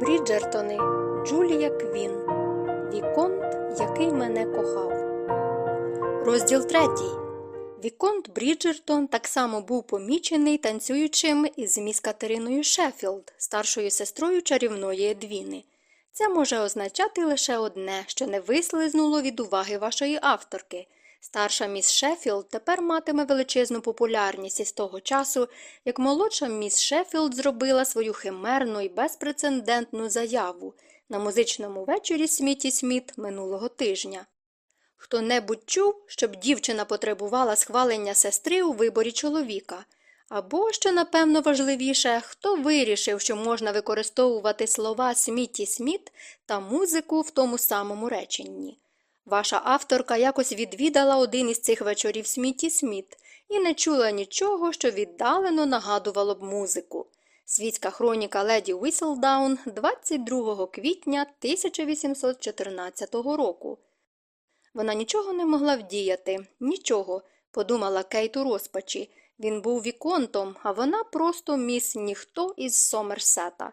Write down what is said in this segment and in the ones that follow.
Бріджертони Джулія Квін Віконт, який мене кохав. Розділ третій. Віконт Бріджертон так само був помічений танцюючим із міс Катериною Шеффілд, старшою сестрою чарівної Едвіни. Це може означати лише одне, що не вислизнуло від уваги вашої авторки. Старша міс Шеффілд тепер матиме величезну популярність із того часу, як молодша міс Шеффілд зробила свою химерну і безпрецедентну заяву на музичному вечорі Сміті Сміт минулого тижня. Хто небудь чув, щоб дівчина потребувала схвалення сестри у виборі чоловіка, або, що напевно важливіше, хто вирішив, що можна використовувати слова Сміті Сміт та музику в тому самому реченні. Ваша авторка якось відвідала один із цих вечорів Сміті Сміт і не чула нічого, що віддалено нагадувало б музику. Світська хроніка леді Віселдаун 22 квітня 1814 року. Вона нічого не могла вдіяти, нічого, подумала Кейт у розпачі. Він був віконтом, а вона просто міс ніхто із Сомерсета.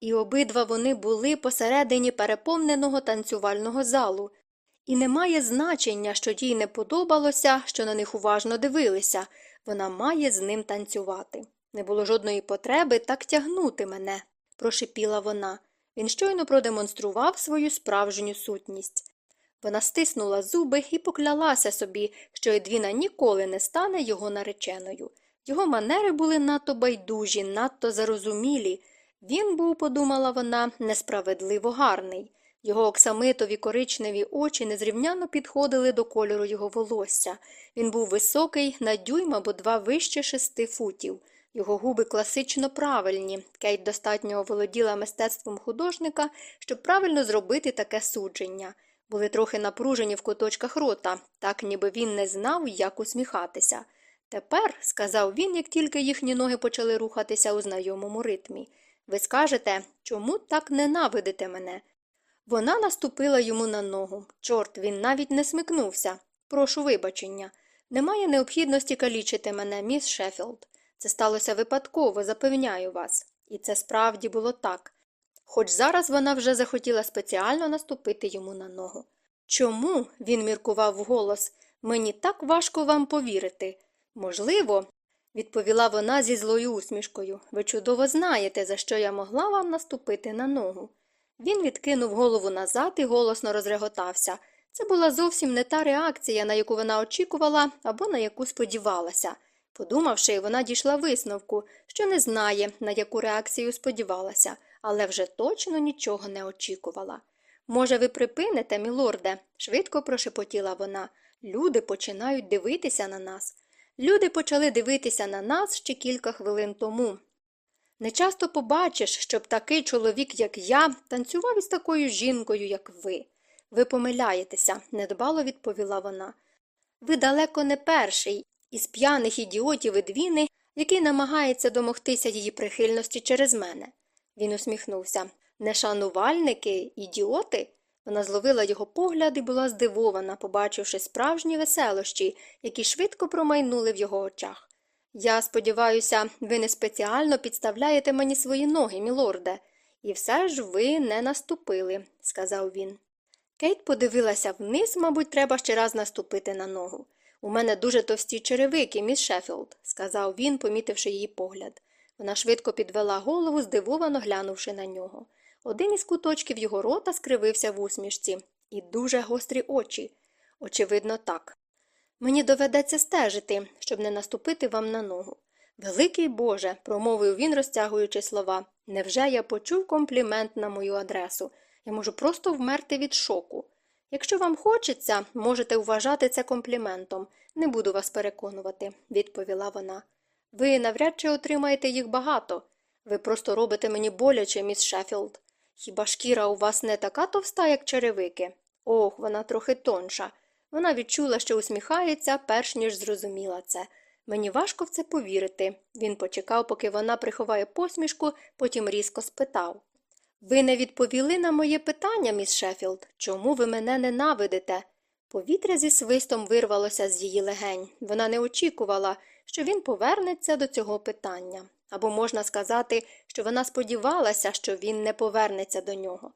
І обидва вони були посередині переповненого танцювального залу. І немає значення, що їй не подобалося, що на них уважно дивилися вона має з ним танцювати. Не було жодної потреби так тягнути мене, прошипіла вона. Він щойно продемонстрував свою справжню сутність. Вона стиснула зуби і поклялася собі, що Едвіна ніколи не стане його нареченою. Його манери були надто байдужі, надто зарозумілі. Він був, подумала вона, несправедливо гарний. Його оксамитові коричневі очі незрівняно підходили до кольору його волосся. Він був високий, на дюйм або два вище шести футів. Його губи класично правильні. Кейт достатньо оволоділа мистецтвом художника, щоб правильно зробити таке судження. Були трохи напружені в куточках рота, так ніби він не знав, як усміхатися. Тепер, сказав він, як тільки їхні ноги почали рухатися у знайомому ритмі, ви скажете, чому так ненавидите мене? Вона наступила йому на ногу. Чорт, він навіть не смикнувся. Прошу вибачення. Немає необхідності калічити мене, міс Шеффілд. Це сталося випадково, запевняю вас. І це справді було так. Хоч зараз вона вже захотіла спеціально наступити йому на ногу. Чому? він міркував вголос, мені так важко вам повірити. Можливо, відповіла вона зі злою усмішкою. Ви чудово знаєте, за що я могла вам наступити на ногу. Він відкинув голову назад і голосно розреготався. Це була зовсім не та реакція, на яку вона очікувала або на яку сподівалася. Подумавши, вона дійшла висновку, що не знає, на яку реакцію сподівалася, але вже точно нічого не очікувала. Може, ви припините, мілорде? швидко прошепотіла вона. Люди починають дивитися на нас. Люди почали дивитися на нас ще кілька хвилин тому. Не часто побачиш, щоб такий чоловік, як я, танцював із такою жінкою, як ви. Ви помиляєтеся, недбало відповіла вона. Ви далеко не перший із п'яних ідіотів Едвіни, який намагається домогтися її прихильності через мене. Він усміхнувся. Не шанувальники, ідіоти? Вона зловила його погляд і була здивована, побачивши справжні веселощі, які швидко промайнули в його очах. Я сподіваюся, ви не спеціально підставляєте мені свої ноги, мілорде, і все ж ви не наступили, сказав він. Кейт подивилася вниз, мабуть, треба ще раз наступити на ногу. У мене дуже товсті черевики, міс Шеффілд», – сказав він, помітивши її погляд. Вона швидко підвела голову, здивовано глянувши на нього. Один із куточків його рота скривився в усмішці, і дуже гострі очі. Очевидно, так. Мені доведеться стежити, щоб не наступити вам на ногу. Великий Боже, промовив він, розтягуючи слова, невже я почув комплімент на мою адресу? Я можу просто вмерти від шоку. Якщо вам хочеться, можете вважати це компліментом. Не буду вас переконувати, відповіла вона. Ви навряд чи отримаєте їх багато. Ви просто робите мені боляче, міс Шеффілд. Хіба шкіра у вас не така товста, як черевики? Ох, вона трохи тонша. Вона відчула, що усміхається, перш ніж зрозуміла це. Мені важко в це повірити. Він почекав, поки вона приховає посмішку, потім різко спитав Ви не відповіли на моє питання, міс Шеффілд. Чому ви мене ненавидите? Повітря зі свистом вирвалося з її легень. Вона не очікувала, що він повернеться до цього питання. або можна сказати, що вона сподівалася, що він не повернеться до нього.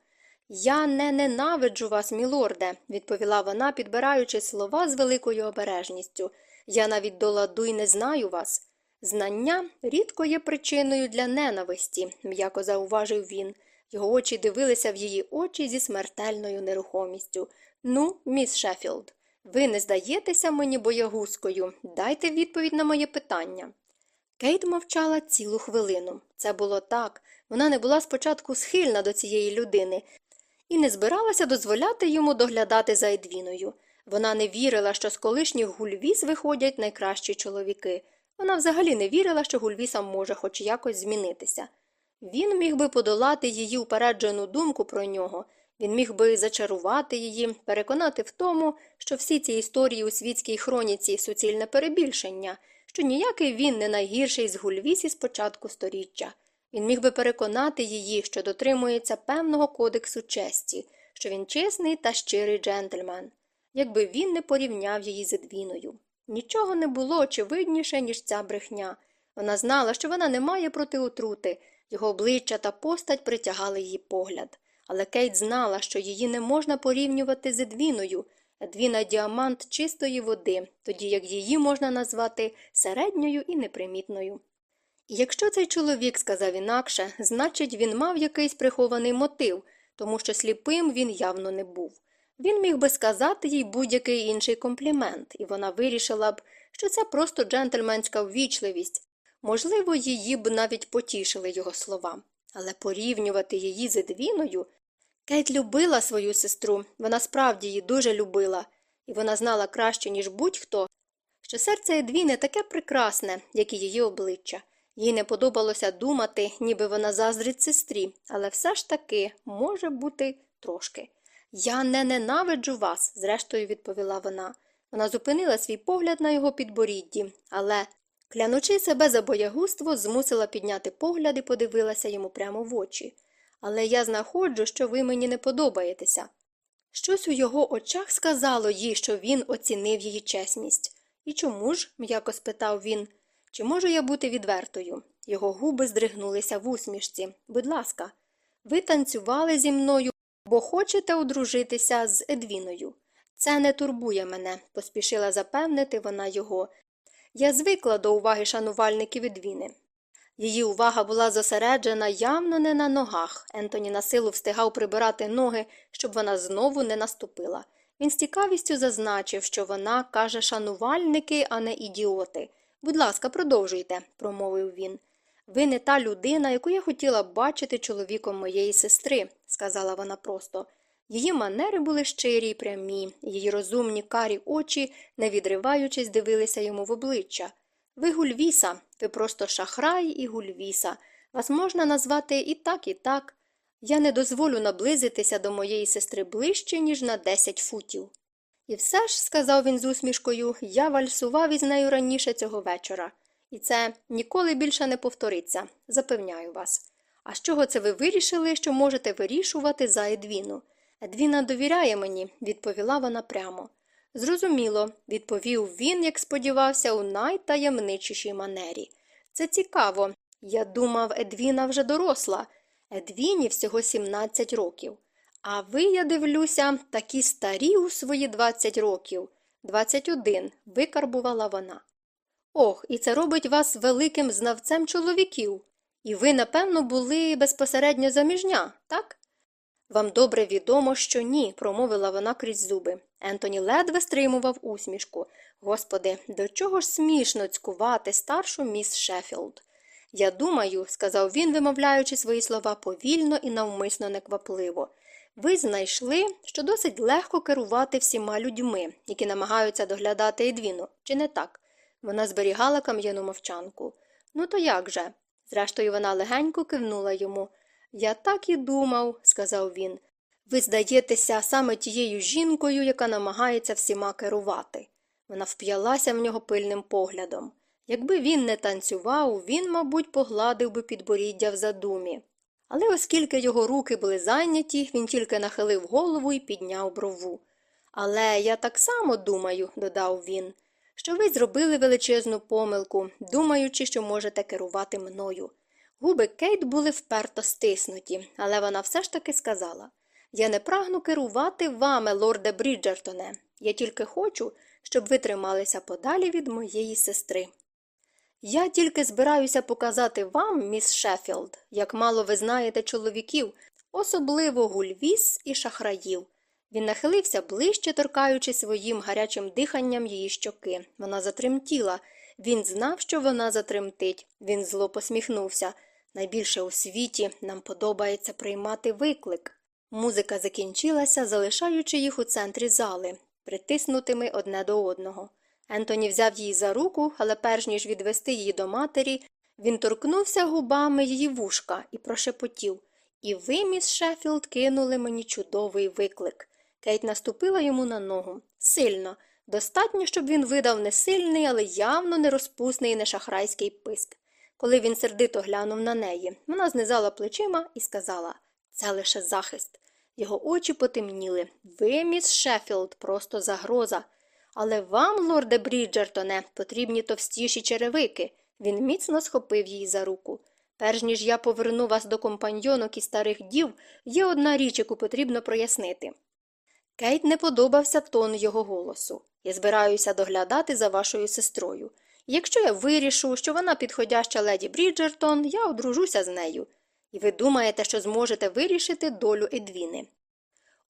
Я не ненавиджу вас, мілорде, відповіла вона, підбираючи слова з великою обережністю. Я навіть до ладу й не знаю вас. Знання рідко є причиною для ненависті, м'яко зауважив він. Його очі дивилися в її очі зі смертельною нерухомістю. Ну, міс Шеффілд, ви не здаєтеся мені боягузкою. Дайте відповідь на моє питання. Кейт мовчала цілу хвилину. Це було так. Вона не була спочатку схильна до цієї людини і не збиралася дозволяти йому доглядати за Едвіною. Вона не вірила, що з колишніх гульвіз виходять найкращі чоловіки. Вона взагалі не вірила, що гульвісам може хоч якось змінитися. Він міг би подолати її упереджену думку про нього, він міг би зачарувати її, переконати в тому, що всі ці історії у світській хроніці суцільне перебільшення, що ніякий він не найгірший з гульвісі з початку сторіччя. Він міг би переконати її, що дотримується певного кодексу честі, що він чесний та щирий джентльмен, якби він не порівняв її з Едвіною. Нічого не було очевидніше, ніж ця брехня. Вона знала, що вона не має проти отрути, його обличчя та постать притягали її погляд. Але Кейт знала, що її не можна порівнювати з Едвіною. Едвіна діамант чистої води, тоді як її можна назвати середньою і непримітною. Якщо цей чоловік сказав інакше, значить він мав якийсь прихований мотив, тому що сліпим він явно не був. Він міг би сказати їй будь-який інший комплімент, і вона вирішила б, що це просто джентльменська ввічливість. Можливо, її б навіть потішили його слова. Але порівнювати її з Едвіною Кейт любила свою сестру, вона справді її дуже любила, і вона знала краще, ніж будь-хто, що серце Едвіни таке прекрасне, як і її обличчя. Їй не подобалося думати, ніби вона заздрить сестрі, але все ж таки може бути трошки. Я не ненавиджу вас, зрештою відповіла вона. Вона зупинила свій погляд на його підборідді, але, клянучи себе за боягузтво, змусила підняти погляд і подивилася йому прямо в очі. Але я знаходжу, що ви мені не подобаєтеся. Щось у його очах сказало їй, що він оцінив її чесність. І чому ж? м'яко спитав він. Чи можу я бути відвертою? Його губи здригнулися в усмішці. Будь ласка, ви танцювали зі мною, бо хочете одружитися з Едвіною. Це не турбує мене, поспішила запевнити вона його. Я звикла до уваги шанувальників Едвіни. Її увага була зосереджена явно не на ногах. Ентоні на силу встигав прибирати ноги, щоб вона знову не наступила. Він з цікавістю зазначив, що вона каже шанувальники, а не ідіоти. Будь ласка, продовжуйте, промовив він. Ви не та людина, яку я хотіла бачити чоловіком моєї сестри, сказала вона просто. Її манери були щирі й прямі, її розумні карі очі, не відриваючись, дивилися йому в обличчя. Ви гульвіса, ви просто шахрай і гульвіса. Вас можна назвати і так, і так. Я не дозволю наблизитися до моєї сестри ближче, ніж на десять футів. І все ж, сказав він з усмішкою, я вальсував із нею раніше цього вечора. І це ніколи більше не повториться, запевняю вас. А з чого це ви вирішили, що можете вирішувати за Едвіну? Едвіна довіряє мені, відповіла вона прямо. Зрозуміло, відповів він, як сподівався, у найтаємничішій манері. Це цікаво. Я думав, Едвіна вже доросла. Едвіні всього 17 років. А ви, я дивлюся, такі старі у свої 20 років. 21, викарбувала вона. Ох, і це робить вас великим знавцем чоловіків. І ви, напевно, були безпосередньо заміжня, так? Вам добре відомо, що ні, промовила вона крізь зуби. Ентоні ледве стримував усмішку. Господи, до чого ж смішно цькувати старшу міс Шеффілд. Я думаю, сказав він, вимовляючи свої слова повільно і навмисно неквапливо. Ви знайшли, що досить легко керувати всіма людьми, які намагаються доглядати Едвіну, чи не так? Вона зберігала кам'яну мовчанку. Ну, то як же? Зрештою, вона легенько кивнула йому. Я так і думав, сказав він. Ви здаєтеся саме тією жінкою, яка намагається всіма керувати. Вона вп'ялася в нього пильним поглядом. Якби він не танцював, він, мабуть, погладив би підборіддя в задумі. Але оскільки його руки були зайняті, він тільки нахилив голову і підняв брову. Але я так само думаю, додав він. що ви зробили величезну помилку, думаючи, що можете керувати мною. Губи Кейт були вперто стиснуті, але вона все ж таки сказала Я не прагну керувати вами, лорде Бріджертоне. Я тільки хочу, щоб ви трималися подалі від моєї сестри. Я тільки збираюся показати вам, міс Шеффілд, як мало ви знаєте чоловіків, особливо гульвіс і шахраїв. Він нахилився ближче, торкаючи своїм гарячим диханням її щоки. Вона затремтіла. Він знав, що вона затремтить. Він зло посміхнувся. Найбільше у світі нам подобається приймати виклик. Музика закінчилася, залишаючи їх у центрі зали, притиснутими одне до одного. Ентоні взяв її за руку, але перш ніж відвести її до матері, він торкнувся губами її вушка і прошепотів І ви, міс Шеффілд, кинули мені чудовий виклик. Кейт наступила йому на ногу. Сильно. Достатньо, щоб він видав не сильний, але явно не розпусний і не шахрайський писк. Коли він сердито глянув на неї, вона знизала плечима і сказала це лише захист. Його очі потемніли. Ви, міс Шеффілд, просто загроза. Але вам, лорде Бріджертоне, потрібні товстіші черевики. Він міцно схопив її за руку. Перш ніж я поверну вас до компаньйонок і старих дів, є одна річ, яку потрібно прояснити. Кейт не подобався тон його голосу. Я збираюся доглядати за вашою сестрою. Якщо я вирішу, що вона підходяща леді Бріджертон, я одружуся з нею. І ви думаєте, що зможете вирішити долю Едвіни.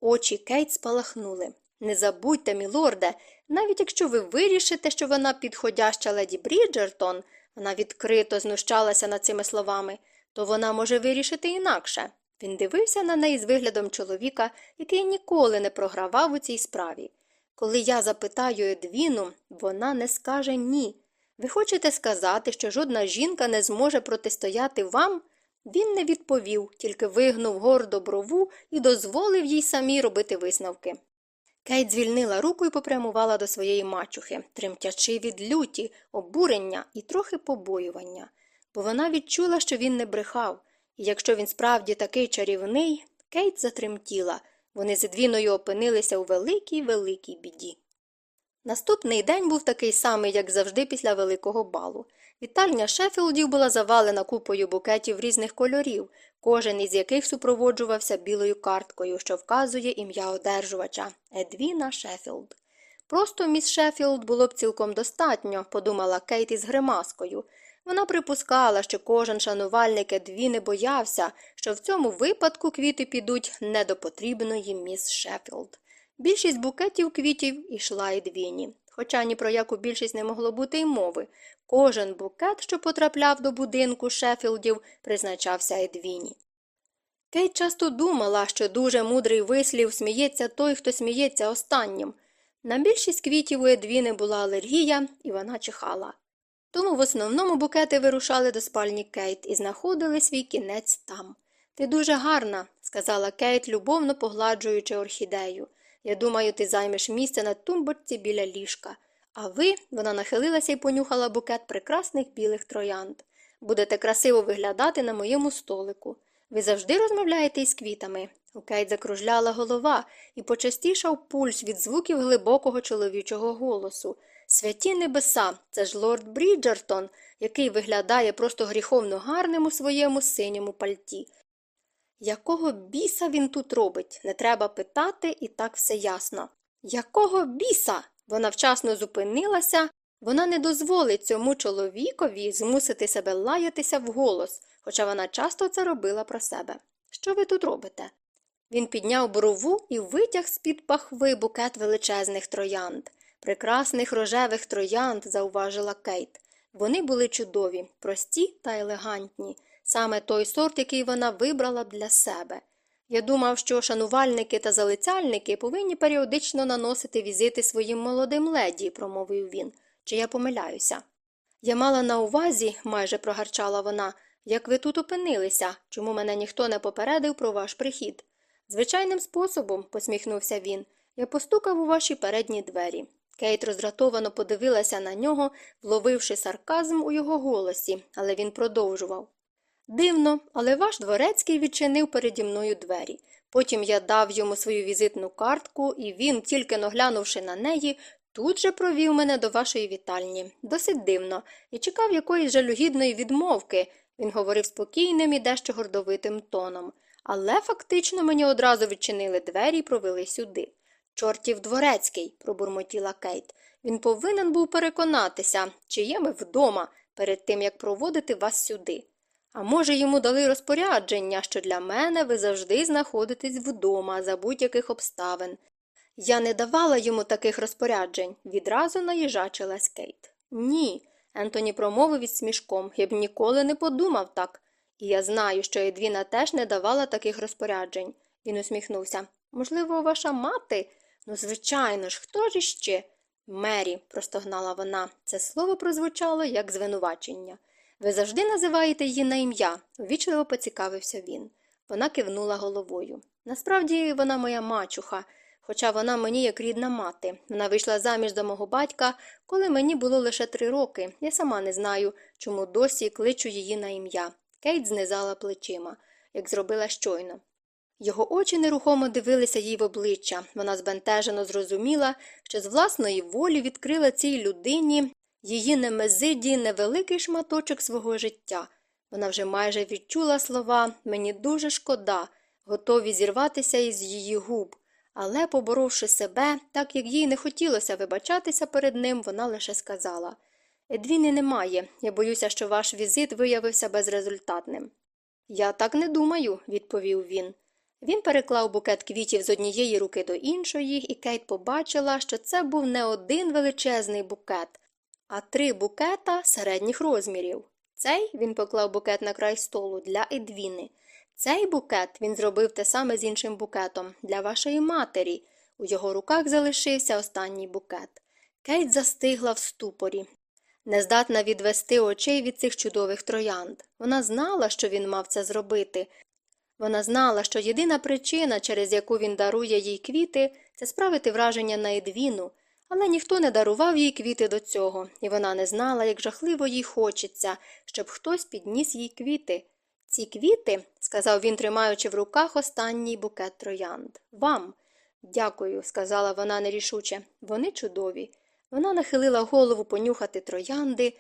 Очі Кейт спалахнули. Не забудьте, мілорде, навіть якщо ви вирішите, що вона підходяща леді Бріджертон, вона відкрито знущалася над цими словами, то вона може вирішити інакше. Він дивився на неї з виглядом чоловіка, який ніколи не програвав у цій справі. Коли я запитаю Едвіну, вона не скаже ні. Ви хочете сказати, що жодна жінка не зможе протистояти вам? Він не відповів, тільки вигнув гордо брову і дозволив їй самій робити висновки. Кейт звільнила руку і попрямувала до своєї мачухи, тремтячи від люті, обурення і трохи побоювання, бо вона відчула, що він не брехав, і якщо він справді такий чарівний, Кейт затремтіла. Вони з Едвіною опинилися у великій великій біді. Наступний день був такий самий, як завжди, після великого балу. Вітальня Шеффілдів була завалена купою букетів різних кольорів, кожен із яких супроводжувався білою карткою, що вказує ім'я одержувача Едвіна Шеффілд. Просто міс Шеффілд було б цілком достатньо, подумала Кейт із гримаскою. Вона припускала, що кожен шанувальник Едвіни боявся, що в цьому випадку квіти підуть не до потрібної міс Шеффілд. Більшість букетів квітів ішла Едвіні. Хоча ні про яку більшість не могло бути й мови. Кожен букет, що потрапляв до будинку Шеффілдів, призначався Едвіні. Кейт часто думала, що дуже мудрий вислів сміється той, хто сміється останнім. На більшість квітів у Едвіни була алергія, і вона чихала. Тому в основному букети вирушали до спальні Кейт і знаходили свій кінець там. Ти дуже гарна, сказала Кейт, любовно погладжуючи орхідею. Я думаю, ти займеш місце на тумбочці біля ліжка. А ви, вона нахилилася і понюхала букет прекрасних білих троянд. Будете красиво виглядати на моєму столику. Ви завжди розмовляєте із квітами. У Кейт закружляла голова і почастішав пульс від звуків глибокого чоловічого голосу. Святі небеса, це ж лорд Бріджертон, який виглядає просто гріховно гарним у своєму синьому пальті. Якого біса він тут робить? Не треба питати, і так все ясно. Якого біса? Вона вчасно зупинилася, вона не дозволить цьому чоловікові змусити себе лаятися вголос, хоча вона часто це робила про себе. Що ви тут робите? Він підняв брову і витяг з під пахви букет величезних троянд. Прекрасних рожевих троянд, зауважила Кейт. Вони були чудові, прості та елегантні, саме той сорт, який вона вибрала для себе. Я думав, що шанувальники та залицяльники повинні періодично наносити візити своїм молодим леді, промовив він. Чи я помиляюся? Я мала на увазі, майже прогарчала вона, як ви тут опинилися, чому мене ніхто не попередив про ваш прихід. Звичайним способом, посміхнувся він, я постукав у ваші передні двері. Кейт роздратовано подивилася на нього, вловивши сарказм у його голосі, але він продовжував. Дивно, але ваш дворецький відчинив переді мною двері. Потім я дав йому свою візитну картку, і він, тільки наглянувши на неї, Тут же провів мене до вашої вітальні. Досить дивно, і чекав якоїсь жалюгідної відмовки. Він говорив спокійним і дещо гордовитим тоном. Але фактично мені одразу відчинили двері і провели сюди. Чортів дворецький, пробурмотіла Кейт. Він повинен був переконатися, чи є ми вдома, перед тим як проводити вас сюди. А може, йому дали розпорядження, що для мене ви завжди знаходитесь вдома за будь-яких обставин. Я не давала йому таких розпоряджень, відразу наїжачилась Кейт. Ні, Ентоні промовив із смішком, я б ніколи не подумав так. І я знаю, що Едвіна теж не давала таких розпоряджень. Він усміхнувся. Можливо, ваша мати? Ну, звичайно ж, хто ж іще? Мері, простогнала вона. Це слово прозвучало як звинувачення. Ви завжди називаєте її на ім'я, увічливо поцікавився він. Вона кивнула головою. Насправді вона моя мачуха, хоча вона мені як рідна мати. Вона вийшла заміж за мого батька, коли мені було лише три роки. Я сама не знаю, чому досі кличу її на ім'я. Кейт знизала плечима, як зробила щойно. Його очі нерухомо дивилися їй в обличчя. Вона збентежено зрозуміла, що з власної волі відкрила цій людині її немезиді невеликий шматочок свого життя. Вона вже майже відчула слова мені дуже шкода, готові зірватися із її губ. Але, поборовши себе, так як їй не хотілося вибачатися перед ним, вона лише сказала Едвіни немає. Я боюся, що ваш візит виявився безрезультатним. Я так не думаю, відповів він. Він переклав букет квітів з однієї руки до іншої, і Кейт побачила, що це був не один величезний букет, а три букета середніх розмірів. Цей він поклав букет на край столу для Едвіни. Цей букет він зробив те саме з іншим букетом для вашої матері. У його руках залишився останній букет. Кейт застигла в ступорі, нездатна відвести очей від цих чудових троянд. Вона знала, що він мав це зробити. Вона знала, що єдина причина, через яку він дарує їй квіти, це справити враження на Едвіну, але ніхто не дарував їй квіти до цього, і вона не знала, як жахливо їй хочеться, щоб хтось підніс їй квіти. Ці квіти, сказав він, тримаючи в руках останній букет троянд. Вам. Дякую, сказала вона нерішуче. Вони чудові. Вона нахилила голову понюхати троянди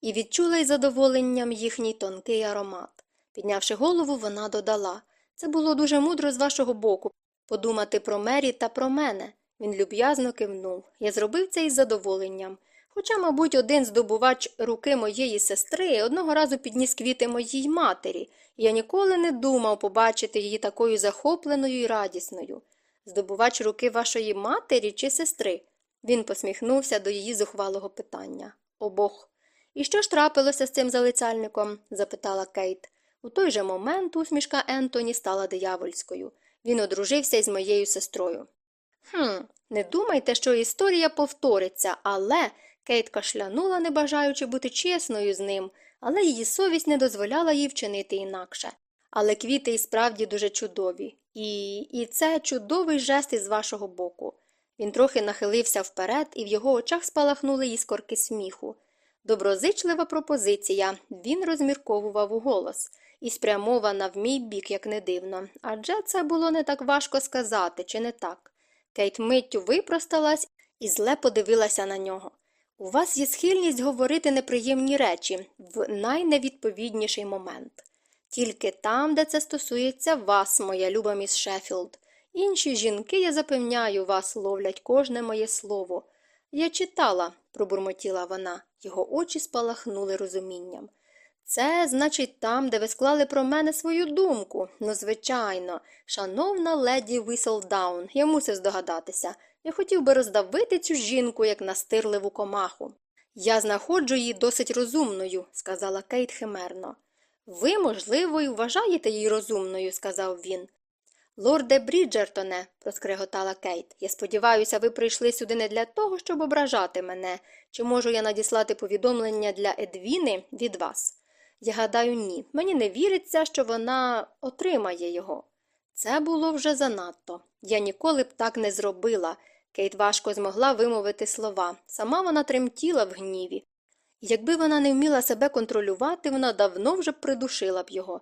і відчула із задоволенням їхній тонкий аромат. Піднявши голову, вона додала це було дуже мудро з вашого боку подумати про Мері та про мене. Він люб'язно кивнув. Я зробив це із задоволенням. Хоча, мабуть, один здобувач руки моєї сестри одного разу підніс квіти моїй матері, і я ніколи не думав побачити її такою захопленою і радісною. Здобувач руки вашої матері чи сестри? Він посміхнувся до її зухвалого питання. Обох. І що ж трапилося з цим залицяльником? запитала Кейт. У той же момент усмішка Ентоні стала диявольською. Він одружився із моєю сестрою. Хм, не думайте, що історія повториться, але. Кейт кашлянула, не бажаючи бути чесною з ним, але її совість не дозволяла їй вчинити інакше. Але квіти і справді дуже чудові, і і це чудовий жест із вашого боку. Він трохи нахилився вперед, і в його очах спалахнули іскорки сміху. Доброзичлива пропозиція, він розмірковував вголос, і спрямована в мій бік, як не дивно, адже це було не так важко сказати, чи не так. Кейт миттю випросталась і зле подивилася на нього. У вас є схильність говорити неприємні речі в найневідповідніший момент. Тільки там, де це стосується вас, моя люба міс Шеффілд. Інші жінки, я запевняю, вас ловлять кожне моє слово. Я читала, пробурмотіла вона, його очі спалахнули розумінням. Це, значить, там, де ви склали про мене свою думку. Ну, звичайно, шановна леді Віселдаун, я мусив здогадатися. Я хотів би роздавити цю жінку, як настирливу комаху. Я знаходжу її досить розумною, сказала Кейт химерно. Ви, можливо, і вважаєте її розумною, сказав він. Лорде Бріджертоне, проскреготала Кейт, я сподіваюся, ви прийшли сюди не для того, щоб ображати мене. Чи можу я надіслати повідомлення для Едвіни від вас? Я гадаю, ні. Мені не віриться, що вона отримає його. Це було вже занадто. Я ніколи б так не зробила. Кейт важко змогла вимовити слова. Сама вона тремтіла в гніві. Якби вона не вміла себе контролювати, вона давно вже придушила б його.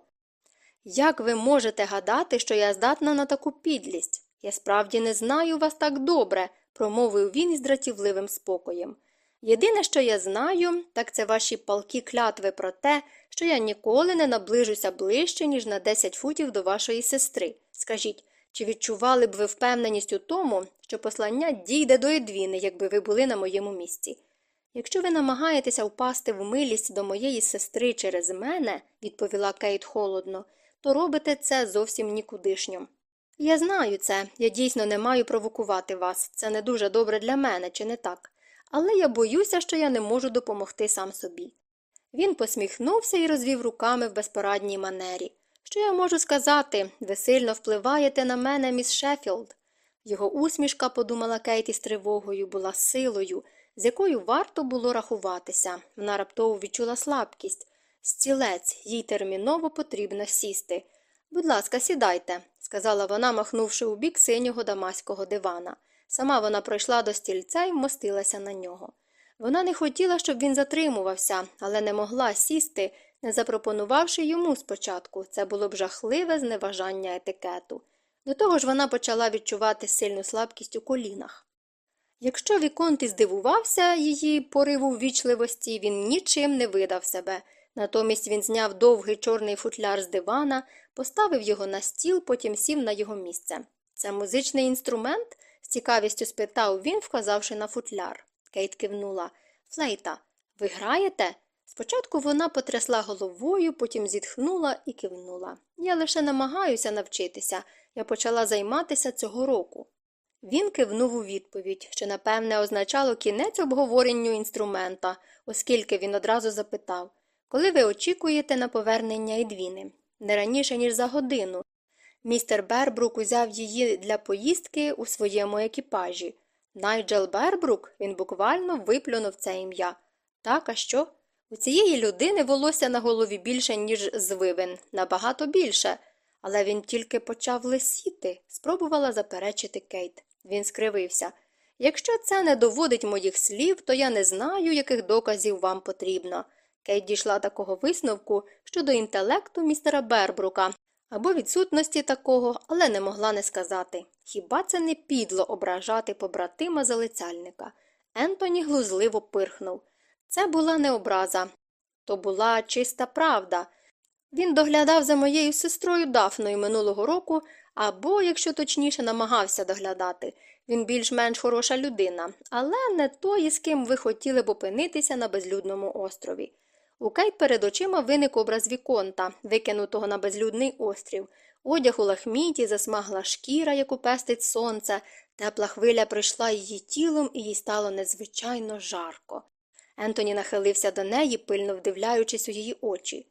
Як ви можете гадати, що я здатна на таку підлість? Я справді не знаю вас так добре, промовив він із дратівливим спокоєм. Єдине, що я знаю, так це ваші палкі клятви про те, що я ніколи не наближуся ближче, ніж на 10 футів до вашої сестри. Скажіть, чи відчували б ви впевненість у тому, що послання дійде до Едвіни, якби ви були на моєму місці? Якщо ви намагаєтеся впасти в милість до моєї сестри через мене, відповіла Кейт холодно, то робите це зовсім нікудишньо. Я знаю це, я дійсно не маю провокувати вас. Це не дуже добре для мене, чи не так? Але я боюся, що я не можу допомогти сам собі. Він посміхнувся і розвів руками в безпорадній манері. Що я можу сказати? Ви сильно впливаєте на мене, міс Шеффілд. Його усмішка, подумала Кейт із тривогою, була силою, з якою варто було рахуватися. Вона раптово відчула слабкість. Стілець, їй терміново потрібно сісти. Будь ласка, сідайте, сказала вона, махнувши у бік синього дамаського дивана. Сама вона пройшла до стільця і вмостилася на нього. Вона не хотіла, щоб він затримувався, але не могла сісти, не запропонувавши йому спочатку. Це було б жахливе зневажання етикету. До того ж вона почала відчувати сильну слабкість у колінах. Якщо Віконт і здивувався її пориву ввічливості, він нічим не видав себе. Натомість він зняв довгий чорний футляр з дивана, поставив його на стіл, потім сів на його місце. Це музичний інструмент? Цікавістю спитав він, вказавши на футляр. Кейт кивнула. Флейта, ви граєте? Спочатку вона потрясла головою, потім зітхнула і кивнула. Я лише намагаюся навчитися. Я почала займатися цього року. Він кивнув у відповідь, що, напевне, означало кінець обговоренню інструмента, оскільки він одразу запитав коли ви очікуєте на повернення Едвіни? Не раніше, ніж за годину. Містер Бербрук узяв її для поїздки у своєму екіпажі. Найджел Бербрук, він буквально виплюнув це ім'я. Так, а що? У цієї людини волосся на голові більше, ніж звивин, набагато більше. Але він тільки почав лисіти, спробувала заперечити Кейт. Він скривився. Якщо це не доводить моїх слів, то я не знаю, яких доказів вам потрібно. Кейт дійшла такого висновку щодо інтелекту містера Бербрука або відсутності такого, але не могла не сказати. Хіба це не підло ображати побратима залицяльника? Ентоні глузливо пирхнув. Це була не образа, то була чиста правда. Він доглядав за моєю сестрою Дафною минулого року, або, якщо точніше, намагався доглядати. Він більш-менш хороша людина, але не той, з ким ви хотіли б опинитися на безлюдному острові. У Кейт перед очима виник образ Віконта, викинутого на безлюдний острів, одяг у лахміті, засмагла шкіра, яку пестить сонце, тепла хвиля пройшла її тілом, і їй стало незвичайно жарко. Ентоні нахилився до неї, пильно вдивляючись у її очі.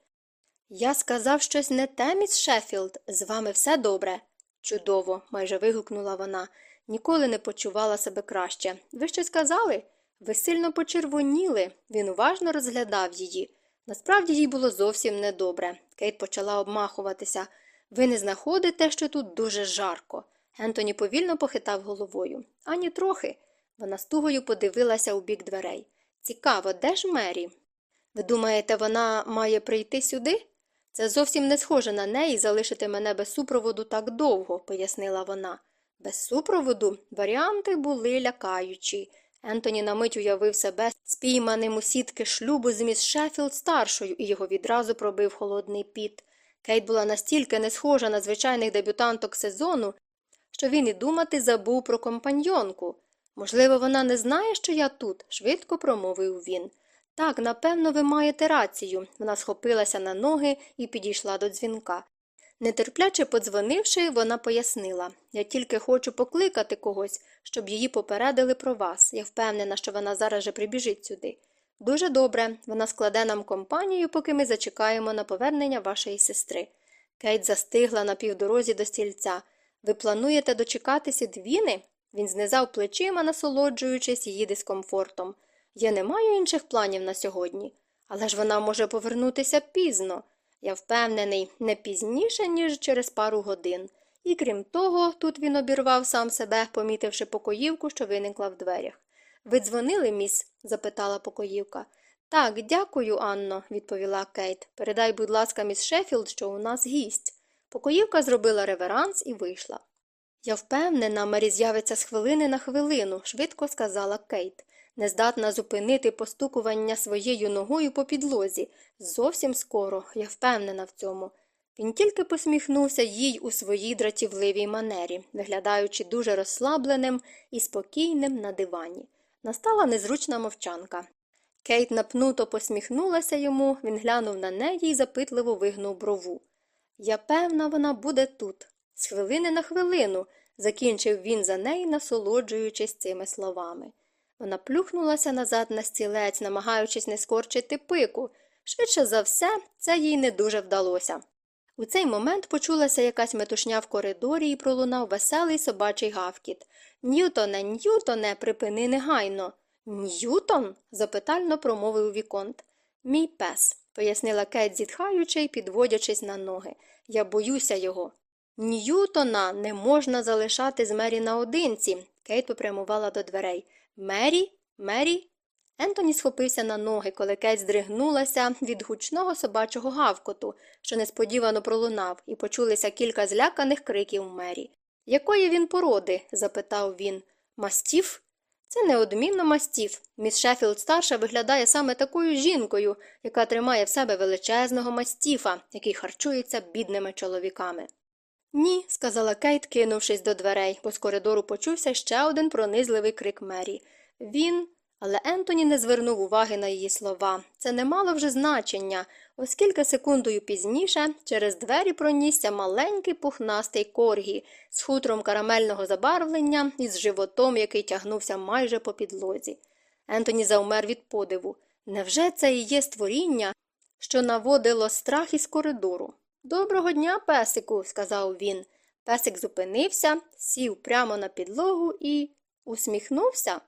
Я сказав щось не те, міс Шеффілд, з вами все добре. Чудово, майже вигукнула вона. Ніколи не почувала себе краще. Ви щось казали? Ви сильно почервоніли. Він уважно розглядав її. Насправді їй було зовсім недобре. Кейт почала обмахуватися. Ви не знаходите, що тут дуже жарко. Ентоні повільно похитав головою. Ані трохи. Вона з тугою подивилася у бік дверей. Цікаво, де ж Мері? Ви думаєте, вона має прийти сюди? Це зовсім не схоже на неї залишити мене без супроводу так довго, пояснила вона. Без супроводу варіанти були лякаючі. Ентоні на мить уявив себе спійманим у сітки шлюбу з міс Шеффілд старшою, і його відразу пробив холодний піт. Кейт була настільки не схожа на звичайних дебютанток сезону, що він і думати забув про компаньйонку. Можливо, вона не знає, що я тут, швидко промовив він. Так, напевно, ви маєте рацію. Вона схопилася на ноги і підійшла до дзвінка. Нетерпляче подзвонивши, вона пояснила я тільки хочу покликати когось, щоб її попередили про вас. Я впевнена, що вона зараз же прибіжить сюди. Дуже добре, вона складе нам компанію, поки ми зачекаємо на повернення вашої сестри. Кейт застигла на півдорозі до стільця. Ви плануєте дочекатися двіни? Він знизав плечима, насолоджуючись її дискомфортом. Я не маю інших планів на сьогодні, але ж вона може повернутися пізно. Я впевнений, не пізніше, ніж через пару годин. І крім того, тут він обірвав сам себе, помітивши покоївку, що виникла в дверях. Ви дзвонили, міс? запитала покоївка. Так, дякую, Анно, відповіла Кейт. Передай, будь ласка, міс Шеффілд, що у нас гість. Покоївка зробила реверанс і вийшла. Я впевнена, Мері з'явиться з хвилини на хвилину, швидко сказала Кейт, нездатна зупинити постукування своєю ногою по підлозі. Зовсім скоро, я впевнена в цьому. Він тільки посміхнувся їй у своїй дратівливій манері, виглядаючи дуже розслабленим і спокійним на дивані. Настала незручна мовчанка. Кейт напнуто посміхнулася йому, він глянув на неї і запитливо вигнув брову. Я певна, вона буде тут. З хвилини на хвилину, закінчив він за неї, насолоджуючись цими словами. Вона плюхнулася назад на стілець, намагаючись не скорчити пику. Швидше за все, це їй не дуже вдалося. У цей момент почулася якась метушня в коридорі і пролунав веселий собачий гавкіт. Ньютоне, Ньютоне, припини негайно. Ньютон? запитально промовив Віконт. Мій пес, пояснила Кейт, зітхаючи й підводячись на ноги. Я боюся його. Ньютона не можна залишати з Мері наодинці. Кейт попрямувала до дверей. Мері? Мері? Ентоні схопився на ноги, коли Кейт здригнулася від гучного собачого гавкоту, що несподівано пролунав, і почулися кілька зляканих криків Мері. Якої він породи? запитав він. Мастіф? Це неодмінно мастіф. Міс Шеффілд старша виглядає саме такою жінкою, яка тримає в себе величезного мастіфа, який харчується бідними чоловіками. Ні, сказала Кейт, кинувшись до дверей, бо з коридору почувся ще один пронизливий крик Мері. Він. Але Ентоні не звернув уваги на її слова. Це не мало вже значення, оскільки секундою пізніше через двері пронісся маленький пухнастий коргі з хутром карамельного забарвлення і з животом, який тягнувся майже по підлозі. Ентоні завмер від подиву. Невже це і є створіння, що наводило страх із коридору? Доброго дня, песику, сказав він. Песик зупинився, сів прямо на підлогу і усміхнувся.